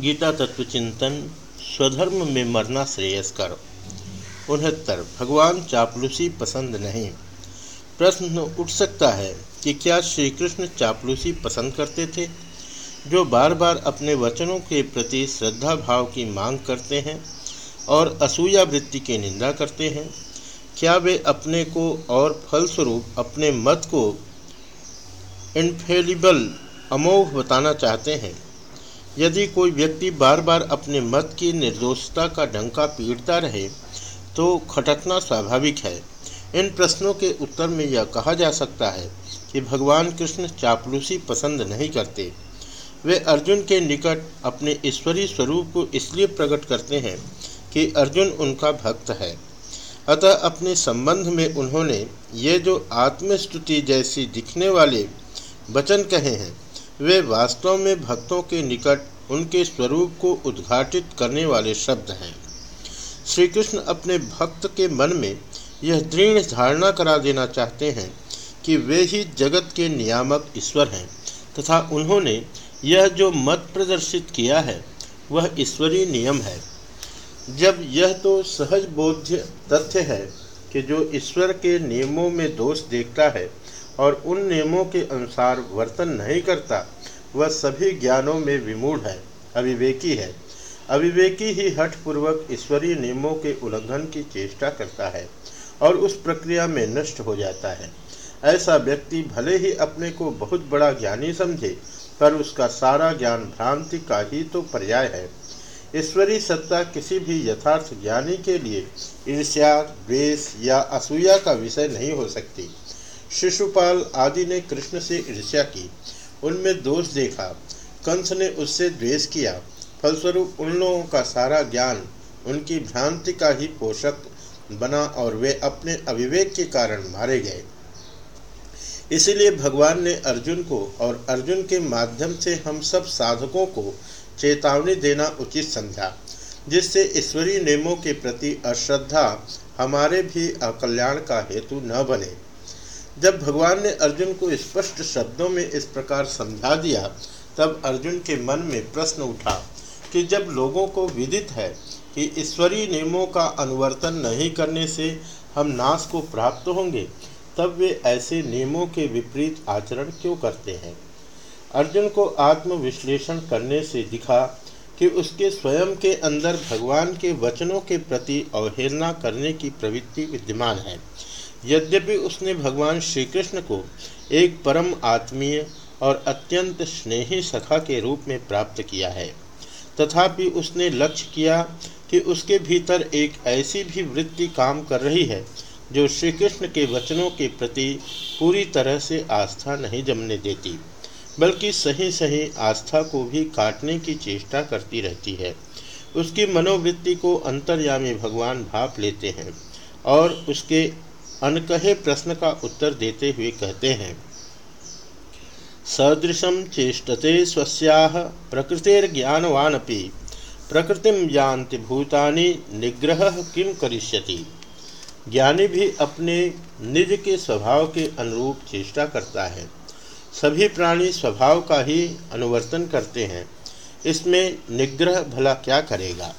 गीता तत्व चिंतन स्वधर्म में मरना श्रेयस्कर उनहत्तर, भगवान चापलूसी पसंद नहीं। प्रश्न उठ सकता है कि क्या श्री कृष्ण चापलूसी पसंद करते थे? जो बार बार अपने वचनों के प्रति श्रद्धा भाव की मांग करते हैं और असूया वृत्ति की निंदा करते हैं, क्या वे अपने को और फलस्वरूप अपने मत को इनफेलिबल अमोघ बताना चाहते हैं? यदि कोई व्यक्ति बार बार अपने मत की निर्दोषता का डंका पीटता रहे तो खटकना स्वाभाविक है। इन प्रश्नों के उत्तर में यह कहा जा सकता है कि भगवान कृष्ण चापलूसी पसंद नहीं करते। वे अर्जुन के निकट अपने ईश्वरीय स्वरूप को इसलिए प्रकट करते हैं कि अर्जुन उनका भक्त है। अतः अपने संबंध में उन्होंने ये जो आत्मस्तुति जैसी दिखने वाले वचन कहे हैं वे वास्तव में भक्तों के निकट उनके स्वरूप को उद्घाटित करने वाले शब्द हैं। श्री कृष्ण अपने भक्त के मन में यह दृढ़ धारणा करा देना चाहते हैं कि वे ही जगत के नियामक ईश्वर हैं तथा उन्होंने यह जो मत प्रदर्शित किया है, वह ईश्वरीय नियम है। जब यह तो सहज बोध्य तथ्य है कि जो ईश्वर के नियमों में दोष देखता है और उन नियमों के अनुसार वर्तन नहीं करता, वह सभी ज्ञानों में विमूढ़ है, अविवेकी है। अविवेकी ही हठपूर्वक ईश्वरीय नियमों के उल्लंघन की चेष्टा करता है और उस प्रक्रिया में नष्ट हो जाता है। ऐसा व्यक्ति भले ही अपने को बहुत बड़ा ज्ञानी समझे, पर उसका सारा ज्ञान भ्रांति का ही तो पर्याय है। ईश्वरीय सत्ता किसी भी यथार्थ ज्ञानी के लिए ईर्ष्या, द्वेष या असूया का विषय नहीं हो सकती। शिशुपाल आदि ने कृष्ण से ईर्ष्या की। उनमें दोष देखा। कंस ने उससे द्वेष किया। फलस्वरूप उन लोगों का सारा ज्ञान उनकी भ्रांति का ही पोषक बना और वे अपने अविवेक के कारण मारे गए। इसलिए भगवान ने अर्जुन को और अर्जुन के माध्यम से हम सब साधकों को चेतावनी देना उचित समझा, जिससे ईश्वरीय नियमों के प्रति अश्रद्धा हमारे भी अकल्याण का हेतु न बने। जब भगवान ने अर्जुन को स्पष्ट शब्दों में इस प्रकार समझा दिया, तब अर्जुन के मन में प्रश्न उठा कि जब लोगों को विदित है कि ईश्वरीय नियमों का अनुवर्तन नहीं करने से हम नाश को प्राप्त होंगे, तब वे ऐसे नियमों के विपरीत आचरण क्यों करते हैं? अर्जुन को आत्मविश्लेषण करने से दिखा कि उसके स्वयं के अंदर भगवान के वचनों के प्रति अवहेलना करने की प्रवृत्ति विद्यमान है। यद्यपि उसने भगवान श्री कृष्ण को एक परम आत्मीय और अत्यंत स्नेही सखा के रूप में प्राप्त किया है, तथापि उसने लक्ष्य किया कि उसके भीतर एक ऐसी भी वृत्ति काम कर रही है, जो श्री कृष्ण के वचनों के प्रति पूरी तरह से आस्था नहीं जमने देती, बल्कि सही सही आस्था को भी काटने की चेष्टा करती रहती है। उसकी मनोवृत्ति को अंतर्यामी भगवान भाप लेते हैं और उसके अनकहे प्रश्न का उत्तर देते हुए कहते हैं सदृशम चेष्टते स्वस्याह प्रकृतिर्ज्ञानवानपि, प्रकृति जानति भूतानि निग्रह किम करिष्यति? ज्ञानी भी अपने निज के स्वभाव के अनुरूप चेष्टा करता है। सभी प्राणी स्वभाव का ही अनुवर्तन करते हैं। इसमें निग्रह भला क्या करेगा?